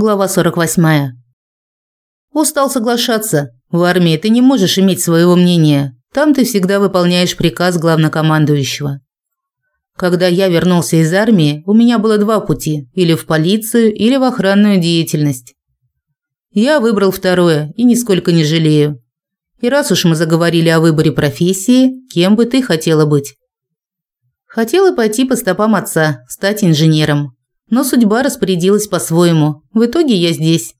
Глава 48. Устал соглашаться. В армии ты не можешь иметь своего мнения. Там ты всегда выполняешь приказ главнокомандующего. Когда я вернулся из армии, у меня было два пути: или в полицию, или в охранную деятельность. Я выбрал второе и нисколько не жалею. И раз уж мы заговорили о выборе профессии, кем бы ты хотела быть? Хотела пойти по стопам отца, стать инженером. Но судьба распорядилась по-своему. В итоге я здесь.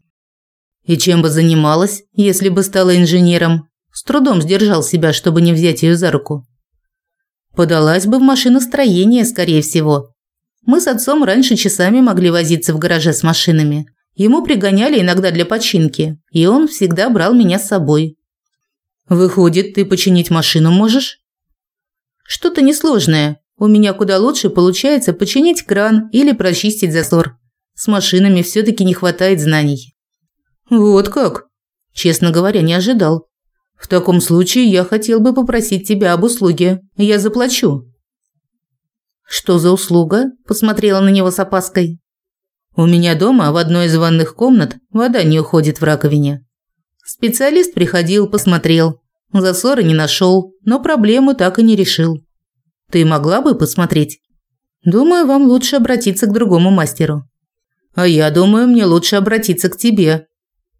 И чем бы занималась, если бы стала инженером? С трудом сдержал себя, чтобы не взять ее за руку. Подалась бы в машиностроение, скорее всего. Мы с отцом раньше часами могли возиться в гараже с машинами. Ему пригоняли иногда для починки, и он всегда брал меня с собой. Выходит, ты починить машину можешь? Что-то несложное. У меня куда лучше получается починить кран или прочистить засор. С машинами все таки не хватает знаний. Вот как? Честно говоря, не ожидал. В таком случае я хотел бы попросить тебя об услуге. Я заплачу. Что за услуга? посмотрела на него с опаской. У меня дома в одной из ванных комнат вода не уходит в раковине. Специалист приходил, посмотрел. Засора не нашел, но проблему так и не решил. Ты могла бы посмотреть? Думаю, вам лучше обратиться к другому мастеру. А я думаю, мне лучше обратиться к тебе.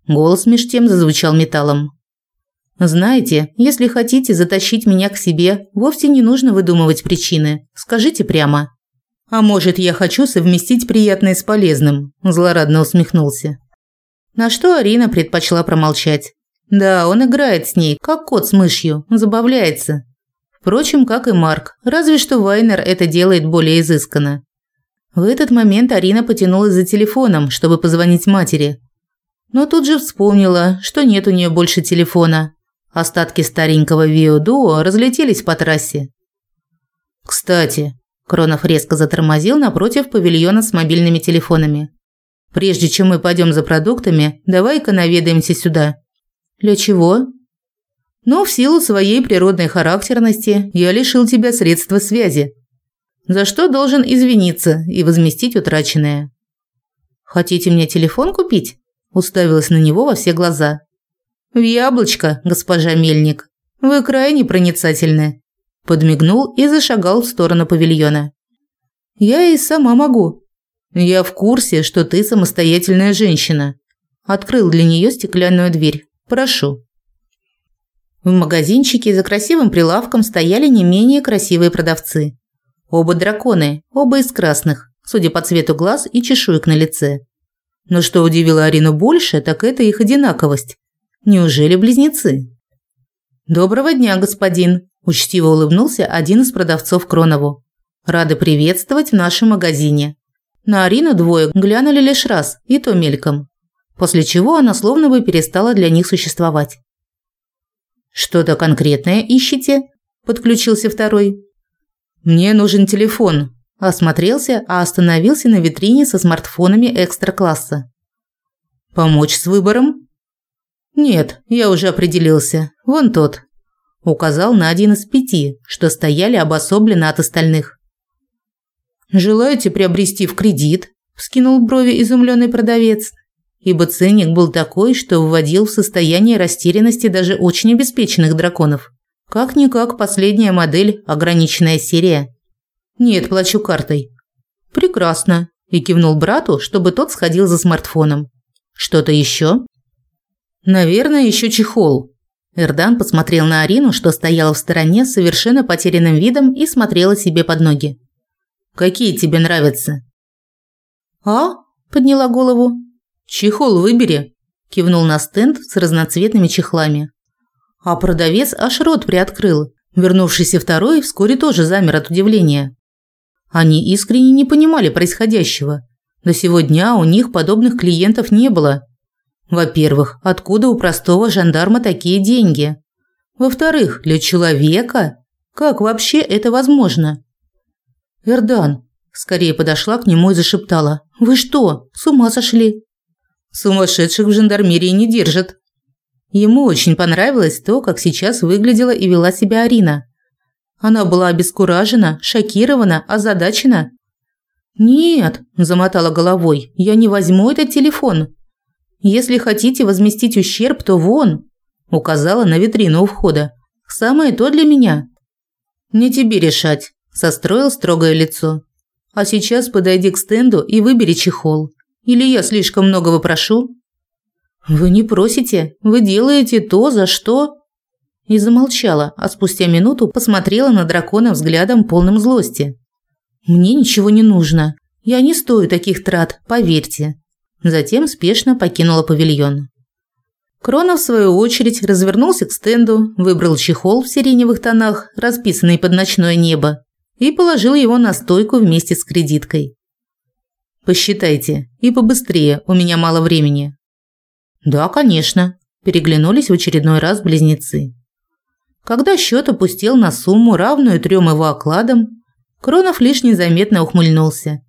Голос меж тем зазвучал металлом. Знаете, если хотите затащить меня к себе, вовсе не нужно выдумывать причины. Скажите прямо. А может, я хочу совместить приятное с полезным, злорадно усмехнулся. На что Арина предпочла промолчать. Да, он играет с ней, как кот с мышью, забавляется. Впрочем, как и Марк, разве что Вайнер это делает более изысканно. В этот момент Арина потянулась за телефоном, чтобы позвонить матери. Но тут же вспомнила, что нет у нее больше телефона. Остатки старенького Вио Дуо разлетелись по трассе. «Кстати», – Кронов резко затормозил напротив павильона с мобильными телефонами. «Прежде чем мы пойдем за продуктами, давай-ка наведаемся сюда». «Для чего?» Но в силу своей природной характерности я лишил тебя средства связи, за что должен извиниться и возместить утраченное. Хотите мне телефон купить? Уставилась на него во все глаза. В яблочко, госпожа Мельник. Вы крайне проницательны. Подмигнул и зашагал в сторону павильона. Я и сама могу. Я в курсе, что ты самостоятельная женщина. Открыл для нее стеклянную дверь. Прошу. В магазинчике за красивым прилавком стояли не менее красивые продавцы. Оба драконы, оба из красных, судя по цвету глаз и чешуек на лице. Но что удивило Арину больше, так это их одинаковость. Неужели близнецы? Доброго дня, господин, учтиво улыбнулся один из продавцов Кронову. Рады приветствовать в нашем магазине. На Арину двое глянули лишь раз, и то мельком. После чего она словно бы перестала для них существовать. Что-то конкретное ищете? подключился второй. Мне нужен телефон. Осмотрелся, а остановился на витрине со смартфонами экстра-класса. Помочь с выбором? Нет, я уже определился. Вон тот. Указал на один из пяти, что стояли обособленно от остальных. Желаете приобрести в кредит? вскинул брови изумленный продавец ибо ценник был такой, что вводил в состояние растерянности даже очень обеспеченных драконов. Как-никак последняя модель, ограниченная серия. Нет, плачу картой. Прекрасно. И кивнул брату, чтобы тот сходил за смартфоном. Что-то еще? Наверное, еще чехол. Эрдан посмотрел на Арину, что стояла в стороне с совершенно потерянным видом и смотрела себе под ноги. Какие тебе нравятся? А? подняла голову. «Чехол выбери», – кивнул на стенд с разноцветными чехлами. А продавец аж рот приоткрыл. Вернувшийся второй вскоре тоже замер от удивления. Они искренне не понимали происходящего. До сего дня у них подобных клиентов не было. Во-первых, откуда у простого жандарма такие деньги? Во-вторых, для человека? Как вообще это возможно? Эрдан скорее подошла к нему и зашептала: "Вы что, с ума сошли? Сумасшедших в жандармерии не держат. Ему очень понравилось то, как сейчас выглядела и вела себя Арина. Она была обескуражена, шокирована, озадачена. «Нет», – замотала головой, – «я не возьму этот телефон. Если хотите возместить ущерб, то вон», – указала на витрину у входа. «Самое то для меня». «Не тебе решать», – состроил строгое лицо. «А сейчас подойди к стенду и выбери чехол. Или я слишком многого прошу?» «Вы не просите, вы делаете то, за что...» И замолчала, а спустя минуту посмотрела на дракона взглядом полным злости. «Мне ничего не нужно. Я не стою таких трат, поверьте». Затем спешно покинула павильон. Крона, в свою очередь, развернулся к стенду, выбрал чехол в сиреневых тонах, расписанный под ночное небо, и положил его на стойку вместе с кредиткой. «Посчитайте, и побыстрее, у меня мало времени». «Да, конечно», – переглянулись в очередной раз близнецы. Когда счет опустил на сумму, равную трем его окладам, Кронов лишь незаметно ухмыльнулся.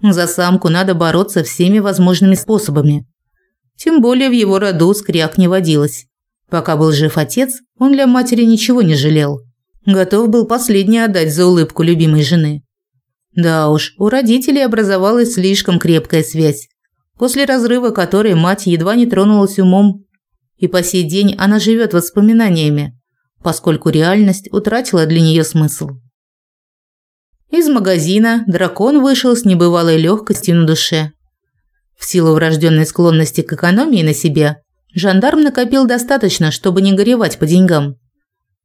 За самку надо бороться всеми возможными способами. Тем более в его роду скряк не водилось. Пока был жив отец, он для матери ничего не жалел. Готов был последний отдать за улыбку любимой жены. Да уж, у родителей образовалась слишком крепкая связь, после разрыва которой мать едва не тронулась умом. И по сей день она живет воспоминаниями, поскольку реальность утратила для нее смысл. Из магазина дракон вышел с небывалой легкостью на душе. В силу врожденной склонности к экономии на себе, жандарм накопил достаточно, чтобы не горевать по деньгам.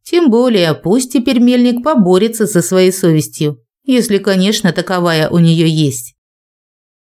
Тем более, пусть теперь мельник поборется со своей совестью, если, конечно, таковая у нее есть.